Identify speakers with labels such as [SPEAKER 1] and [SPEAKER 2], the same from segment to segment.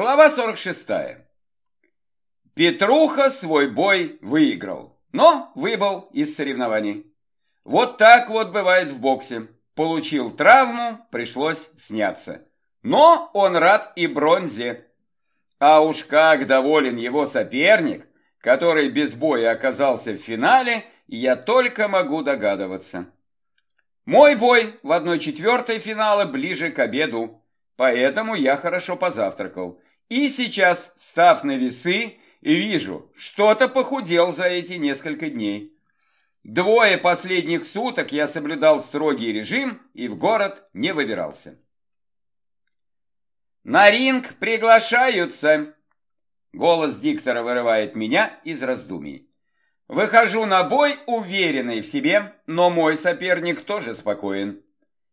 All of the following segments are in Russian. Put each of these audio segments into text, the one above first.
[SPEAKER 1] Глава 46. Петруха свой бой выиграл, но выбыл из соревнований. Вот так вот бывает в боксе. Получил травму, пришлось сняться. Но он рад и бронзе. А уж как доволен его соперник, который без боя оказался в финале, я только могу догадываться. Мой бой в одной четвертой финала ближе к обеду. Поэтому я хорошо позавтракал. И сейчас, став на весы, вижу, что-то похудел за эти несколько дней. Двое последних суток я соблюдал строгий режим и в город не выбирался. «На ринг приглашаются!» Голос диктора вырывает меня из раздумий. Выхожу на бой, уверенный в себе, но мой соперник тоже спокоен.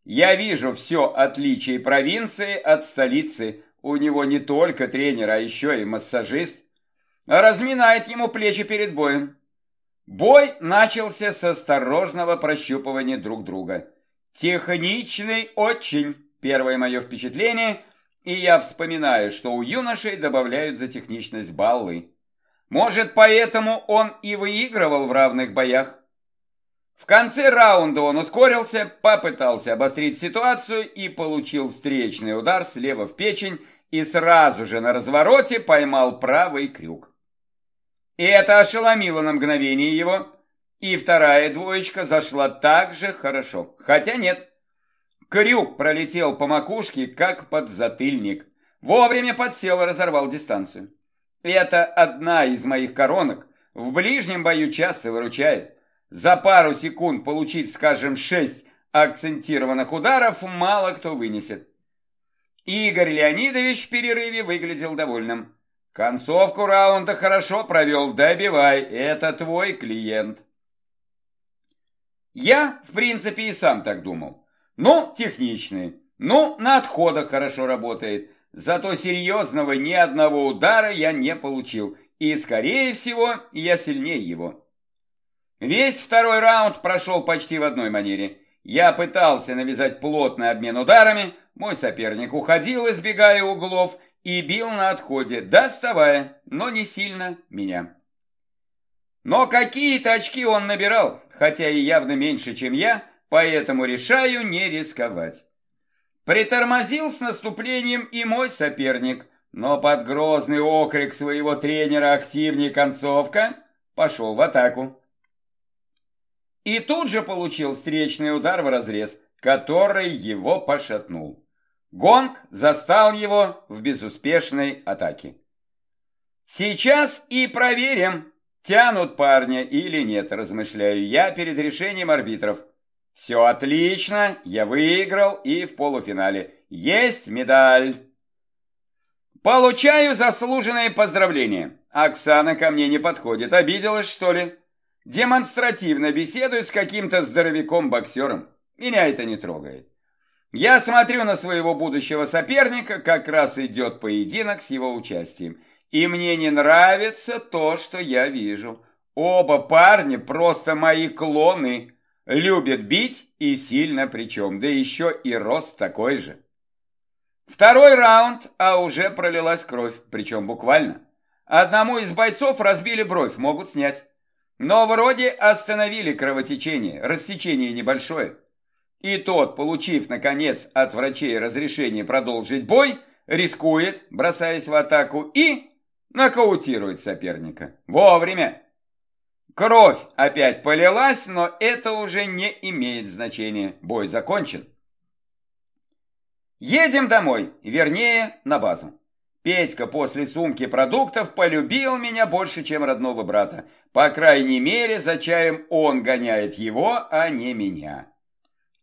[SPEAKER 1] Я вижу все отличие провинции от столицы. У него не только тренер, а еще и массажист. Разминает ему плечи перед боем. Бой начался с осторожного прощупывания друг друга. Техничный очень, первое мое впечатление, и я вспоминаю, что у юношей добавляют за техничность баллы. Может, поэтому он и выигрывал в равных боях? В конце раунда он ускорился, попытался обострить ситуацию и получил встречный удар слева в печень и сразу же на развороте поймал правый крюк. И это ошеломило на мгновение его, и вторая двоечка зашла так же хорошо. Хотя нет, крюк пролетел по макушке, как под затыльник. Вовремя подсел и разорвал дистанцию. Это одна из моих коронок, в ближнем бою часто выручает. За пару секунд получить, скажем, шесть акцентированных ударов мало кто вынесет. Игорь Леонидович в перерыве выглядел довольным. Концовку раунда хорошо провел, добивай, это твой клиент. Я, в принципе, и сам так думал. Ну, техничный, ну, на отходах хорошо работает. Зато серьезного ни одного удара я не получил. И, скорее всего, я сильнее его. Весь второй раунд прошел почти в одной манере. Я пытался навязать плотный обмен ударами, мой соперник уходил, избегая углов, и бил на отходе, доставая, но не сильно меня. Но какие-то очки он набирал, хотя и явно меньше, чем я, поэтому решаю не рисковать. Притормозил с наступлением и мой соперник, но под грозный окрик своего тренера «Активнее концовка!» пошел в атаку. И тут же получил встречный удар в разрез, который его пошатнул. Гонг застал его в безуспешной атаке. Сейчас и проверим, тянут парня или нет, размышляю я перед решением арбитров. Все отлично, я выиграл и в полуфинале. Есть медаль. Получаю заслуженные поздравления. Оксана ко мне не подходит. Обиделась, что ли? демонстративно беседует с каким-то здоровяком-боксером. Меня это не трогает. Я смотрю на своего будущего соперника, как раз идет поединок с его участием. И мне не нравится то, что я вижу. Оба парня просто мои клоны. Любят бить и сильно причем, да еще и рост такой же. Второй раунд, а уже пролилась кровь, причем буквально. Одному из бойцов разбили бровь, могут снять. Но вроде остановили кровотечение, рассечение небольшое. И тот, получив, наконец, от врачей разрешение продолжить бой, рискует, бросаясь в атаку, и нокаутирует соперника. Вовремя. Кровь опять полилась, но это уже не имеет значения. Бой закончен. Едем домой, вернее, на базу. Петька после сумки продуктов полюбил меня больше, чем родного брата. По крайней мере, за чаем он гоняет его, а не меня.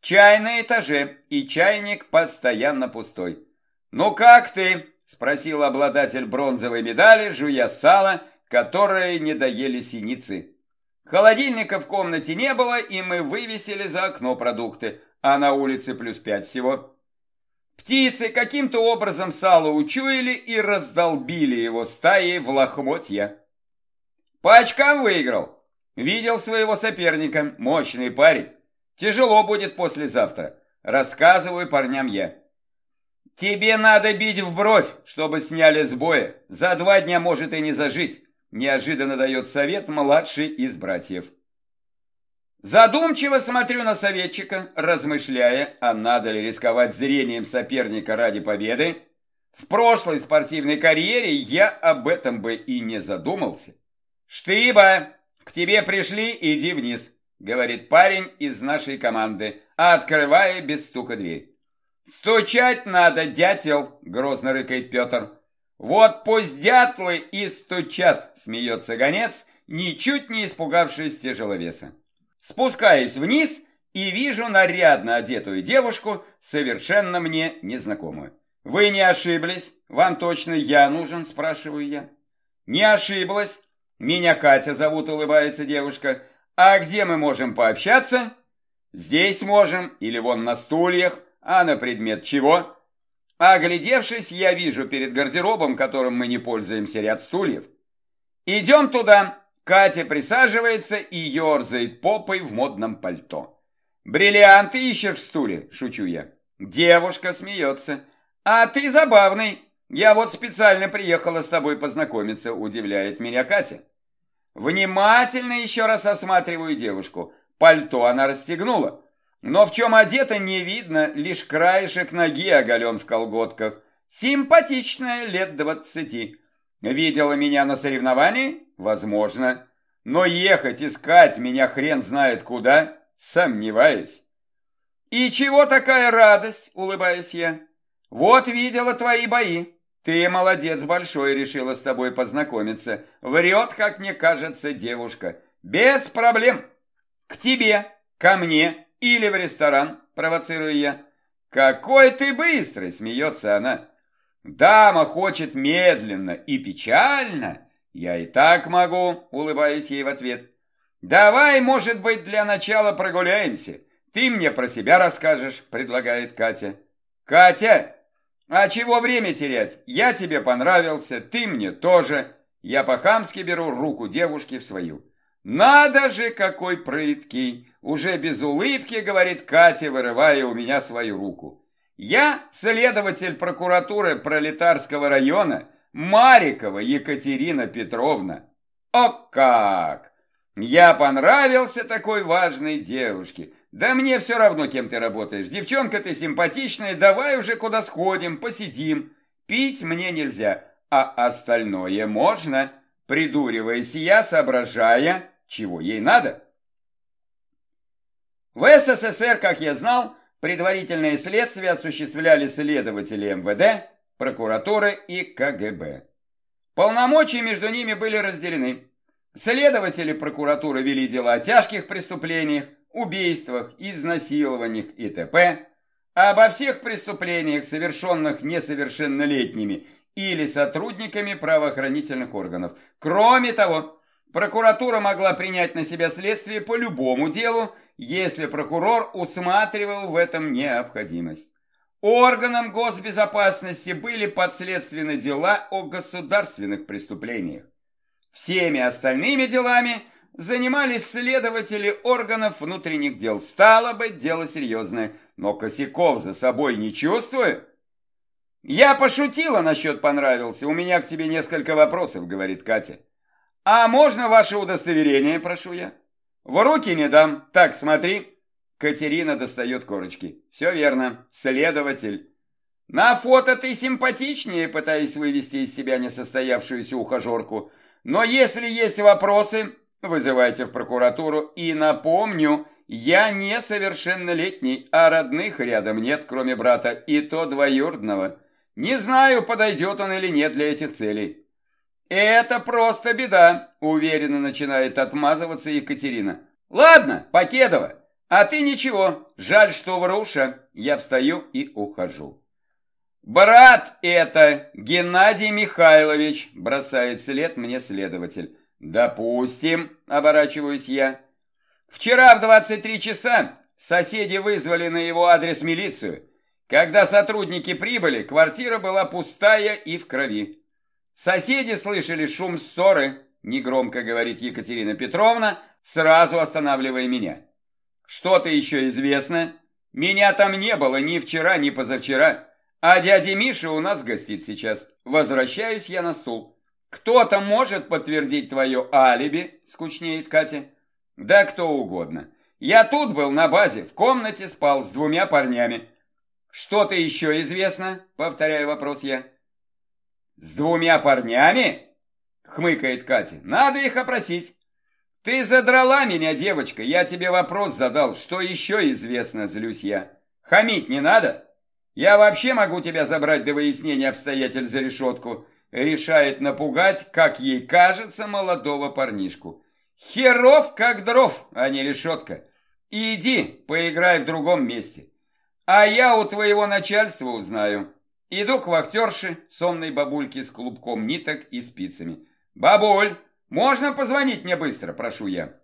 [SPEAKER 1] Чай на этаже, и чайник постоянно пустой. «Ну как ты?» – спросил обладатель бронзовой медали, жуя сало, которое не доели синицы. Холодильника в комнате не было, и мы вывесили за окно продукты, а на улице плюс пять всего. Птицы каким-то образом сало учуяли и раздолбили его стаей в лохмотья. По очкам выиграл. Видел своего соперника, мощный парень. Тяжело будет послезавтра. Рассказываю парням я. тебе надо бить в бровь, чтобы сняли с. За два дня может и не зажить, неожиданно дает совет младший из братьев. Задумчиво смотрю на советчика, размышляя, а надо ли рисковать зрением соперника ради победы. В прошлой спортивной карьере я об этом бы и не задумался. «Штыба, к тебе пришли, иди вниз», — говорит парень из нашей команды, открывая без стука дверь. «Стучать надо, дятел!» — грозно рыкает Петр. «Вот пусть дятлы и стучат!» — смеется гонец, ничуть не испугавшись тяжеловеса. Спускаюсь вниз и вижу нарядно одетую девушку, совершенно мне незнакомую. «Вы не ошиблись? Вам точно я нужен?» – спрашиваю я. «Не ошиблась. Меня Катя зовут», – улыбается девушка. «А где мы можем пообщаться?» «Здесь можем, или вон на стульях. А на предмет чего?» Оглядевшись, я вижу перед гардеробом, которым мы не пользуемся, ряд стульев. «Идем туда», Катя присаживается и ерзает попой в модном пальто. «Бриллианты ищешь в стуле?» – шучу я. Девушка смеется. «А ты забавный. Я вот специально приехала с тобой познакомиться», – удивляет меня Катя. Внимательно еще раз осматриваю девушку. Пальто она расстегнула. Но в чем одета не видно, лишь краешек ноги оголен в колготках. Симпатичная, лет двадцати. Видела меня на соревновании? Возможно. Но ехать искать меня хрен знает куда, сомневаюсь. И чего такая радость, улыбаюсь я. Вот видела твои бои. Ты молодец большой, решила с тобой познакомиться. Врет, как мне кажется, девушка. Без проблем. К тебе, ко мне или в ресторан, провоцирую я. Какой ты быстрый, смеется она. Дама хочет медленно и печально. Я и так могу, улыбаюсь ей в ответ. Давай, может быть, для начала прогуляемся. Ты мне про себя расскажешь, предлагает Катя. Катя, а чего время терять? Я тебе понравился, ты мне тоже. Я по-хамски беру руку девушки в свою. Надо же, какой прыткий. Уже без улыбки, говорит Катя, вырывая у меня свою руку. Я следователь прокуратуры Пролетарского района Марикова Екатерина Петровна. О как! Я понравился такой важной девушке. Да мне все равно, кем ты работаешь. Девчонка ты симпатичная, давай уже куда сходим, посидим. Пить мне нельзя, а остальное можно, придуриваясь я, соображая, чего ей надо. В СССР, как я знал, Предварительные следствия осуществляли следователи МВД, прокуратуры и КГБ. Полномочия между ними были разделены. Следователи прокуратуры вели дела о тяжких преступлениях, убийствах, изнасилованиях и т.п., обо всех преступлениях, совершенных несовершеннолетними или сотрудниками правоохранительных органов. Кроме того, прокуратура могла принять на себя следствие по любому делу, если прокурор усматривал в этом необходимость. Органам госбезопасности были подследственны дела о государственных преступлениях. Всеми остальными делами занимались следователи органов внутренних дел. Стало быть, дело серьезное, но косяков за собой не чувствую. «Я пошутила насчет понравился, у меня к тебе несколько вопросов», — говорит Катя. «А можно ваше удостоверение, прошу я?» В руки не дам. Так, смотри. Катерина достает корочки. Все верно. Следователь. На фото ты симпатичнее, пытаясь вывести из себя несостоявшуюся ухажерку. Но если есть вопросы, вызывайте в прокуратуру. И напомню, я несовершеннолетний, а родных рядом нет, кроме брата, и то двоюродного. Не знаю, подойдет он или нет для этих целей. «Это просто беда», – уверенно начинает отмазываться Екатерина. «Ладно, Покедова, а ты ничего, жаль, что вруша». Я встаю и ухожу. «Брат это, Геннадий Михайлович», – бросает след мне следователь. «Допустим», – оборачиваюсь я. «Вчера в 23 часа соседи вызвали на его адрес милицию. Когда сотрудники прибыли, квартира была пустая и в крови. Соседи слышали шум ссоры, негромко говорит Екатерина Петровна, сразу останавливая меня. Что-то еще известно? Меня там не было ни вчера, ни позавчера. А дядя Миша у нас гостит сейчас. Возвращаюсь я на стул. Кто-то может подтвердить твое алиби, скучнеет Катя. Да кто угодно. Я тут был на базе, в комнате спал с двумя парнями. Что-то еще известно? Повторяю вопрос я. С двумя парнями? Хмыкает Катя. Надо их опросить. Ты задрала меня, девочка. Я тебе вопрос задал. Что еще известно, злюсь я. Хамить не надо? Я вообще могу тебя забрать до выяснения обстоятельств за решетку. Решает напугать, как ей кажется, молодого парнишку. Херов как дров, а не решетка. Иди, поиграй в другом месте. А я у твоего начальства узнаю. Иду к вахтерше, сонной бабульке с клубком ниток и спицами. Бабуль, можно позвонить мне быстро, прошу я.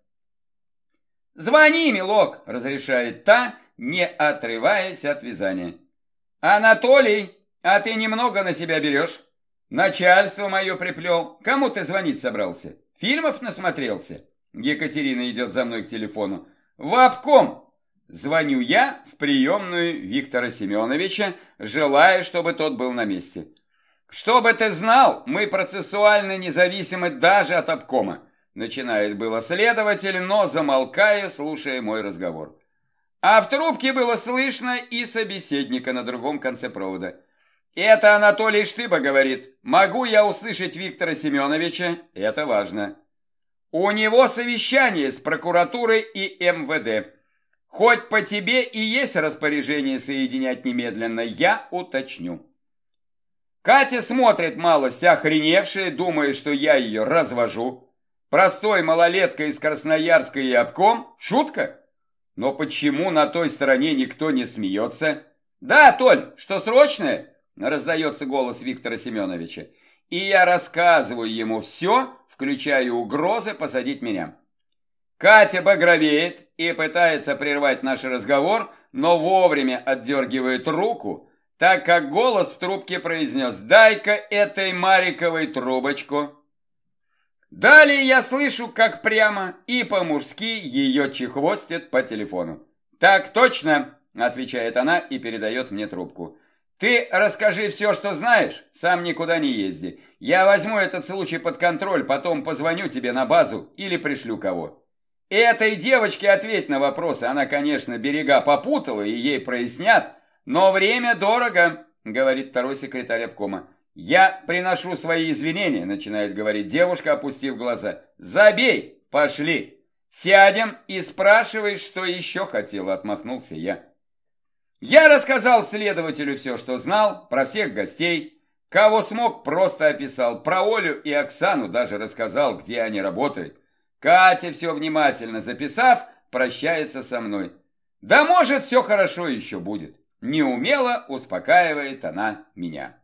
[SPEAKER 1] Звони, милок, разрешает та, не отрываясь от вязания. Анатолий, а ты немного на себя берешь? Начальство мое приплел. Кому ты звонить собрался? Фильмов насмотрелся? Екатерина идет за мной к телефону. В обком, Звоню я в приемную Виктора Семеновича, желая, чтобы тот был на месте. «Чтобы ты знал, мы процессуально независимы даже от обкома», начинает было следователь, но замолкая, слушая мой разговор. А в трубке было слышно и собеседника на другом конце провода. «Это Анатолий Штыба говорит. Могу я услышать Виктора Семеновича? Это важно». «У него совещание с прокуратурой и МВД». Хоть по тебе и есть распоряжение соединять немедленно, я уточню. Катя смотрит малость охреневшая, думая, что я ее развожу. Простой малолетка из Красноярска и обком? Шутка? Но почему на той стороне никто не смеется? Да, Толь, что срочное? Раздается голос Виктора Семеновича. И я рассказываю ему все, включая угрозы посадить меня. Катя багровеет и пытается прервать наш разговор, но вовремя отдергивает руку, так как голос в трубке произнес «Дай-ка этой Мариковой трубочку». Далее я слышу, как прямо и по-мужски ее чехвостят по телефону. «Так точно», — отвечает она и передает мне трубку. «Ты расскажи все, что знаешь, сам никуда не езди. Я возьму этот случай под контроль, потом позвоню тебе на базу или пришлю кого». Этой девочке ответь на вопросы. Она, конечно, берега попутала и ей прояснят, но время дорого, говорит второй секретарь обкома. Я приношу свои извинения, начинает говорить девушка, опустив глаза. Забей, пошли. Сядем и спрашивай, что еще хотела, отмахнулся я. Я рассказал следователю все, что знал, про всех гостей. Кого смог, просто описал. Про Олю и Оксану даже рассказал, где они работают. Катя, все внимательно записав, прощается со мной. Да может, все хорошо еще будет. Неумело успокаивает она меня.